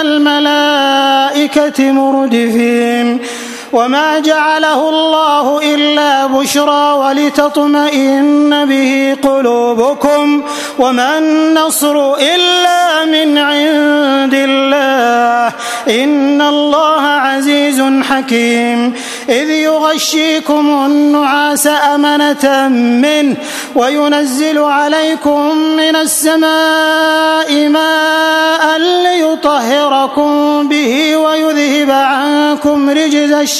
الملائكة مردفين. وما جعله الله إلا بشرى ولتطمئن به قلوبكم وما النصر إلا من عند الله إن الله عزيز حكيم إذ يغشيكم النعاس أمنة منه وينزل عليكم من السماء ماء ليطهركم به ويذهب عنكم رجز الشيطان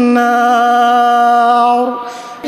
النار.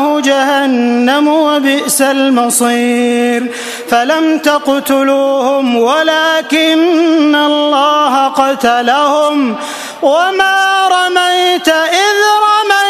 مأواه جهنم وبئس المصير. فلم تقتلوهم ولكن الله قتلهم. وما رميت إذ رميت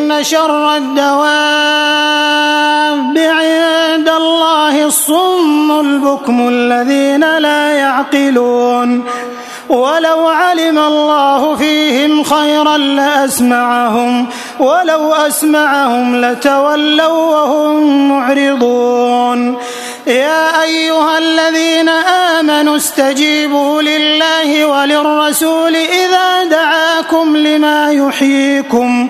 شر الدواب عند الله الصم البكم الذين لا يعقلون ولو علم الله فيهم خيرا لأسمعهم ولو أسمعهم لتولوا وهم معرضون يا أيها الذين آمنوا استجيبوا لله وللرسول إذا دعاكم لما يحييكم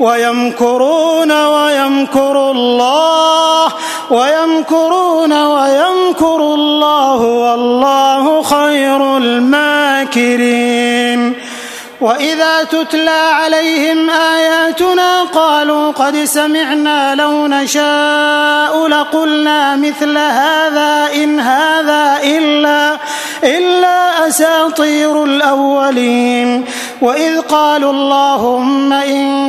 ويمكرون ويمكر الله ويمكرون ويمكر الله والله خير الماكرين وإذا تتلى عليهم آياتنا قالوا قد سمعنا لو نشاء لقلنا مثل هذا إن هذا إلا إلا أساطير الأولين وإذ قالوا اللهم إن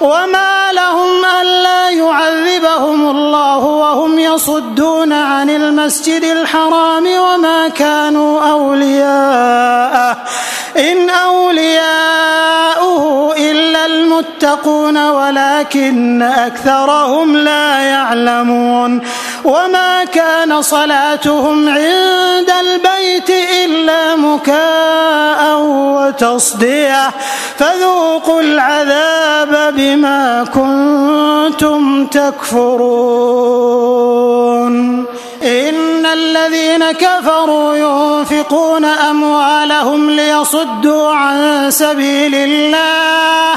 وما لهم ألا يعذبهم الله وهم يصدون عن المسجد الحرام وما كانوا أولياءه إن أولياءه المتقون ولكن أكثرهم لا يعلمون وما كان صلاتهم عند البيت إلا مكاء وتصدية فذوقوا العذاب بما كنتم تكفرون إن الذين كفروا ينفقون أموالهم ليصدوا عن سبيل الله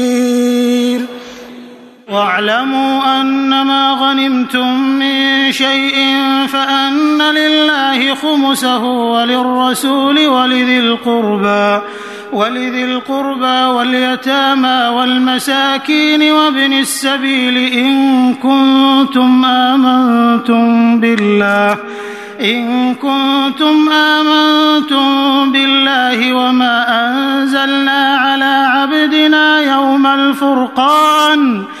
واعلموا أنما غنمتم من شيء فأن لله خمسه وللرسول ولذي القربى ولذي القربى واليتامى والمساكين وابن السبيل إن كنتم آمنتم بالله إن كنتم آمنتم بالله وما أنزلنا على عبدنا يوم الفرقان ۖ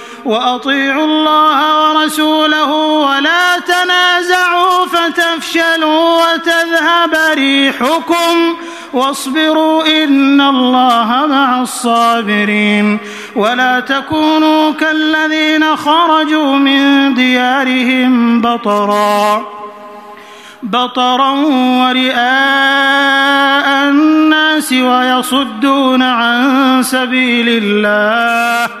وأطيعوا الله ورسوله ولا تنازعوا فتفشلوا وتذهب ريحكم واصبروا إن الله مع الصابرين ولا تكونوا كالذين خرجوا من ديارهم بطرا بطرا ورئاء الناس ويصدون عن سبيل الله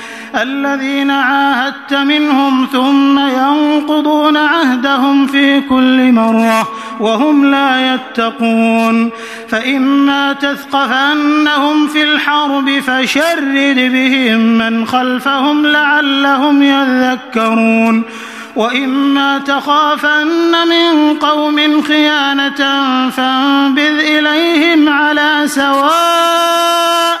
الذين عاهدت منهم ثم ينقضون عهدهم في كل مرة وهم لا يتقون. فإما تثقفنهم في الحرب فشرد بهم من خلفهم لعلهم يذكرون. وإما تخافن من قوم خيانة فانبذ إليهم على سواء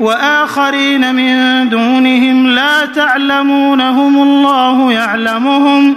وآخرين من دونهم لا تعلمونهم الله يعلمهم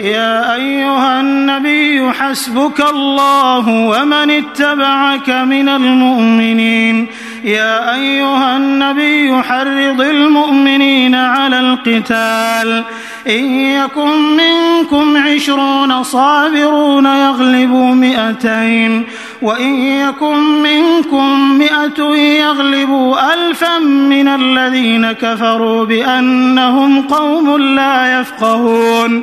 يا أيها النبي حسبك الله ومن اتبعك من المؤمنين. يا أيها النبي حرض المؤمنين على القتال. إن يكن منكم عشرون صابرون يغلبوا مئتين. وإن يكن منكم مئة يغلبوا الفا من الذين كفروا بأنهم قوم لا يفقهون.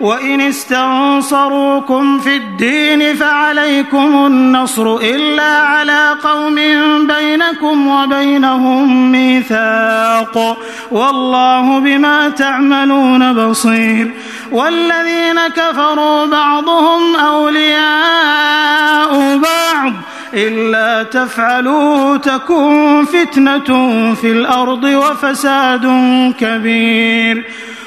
وإن استنصروكم في الدين فعليكم النصر إلا على قوم بينكم وبينهم ميثاق والله بما تعملون بصير والذين كفروا بعضهم أولياء بعض إلا تفعلوا تكون فتنة في الأرض وفساد كبير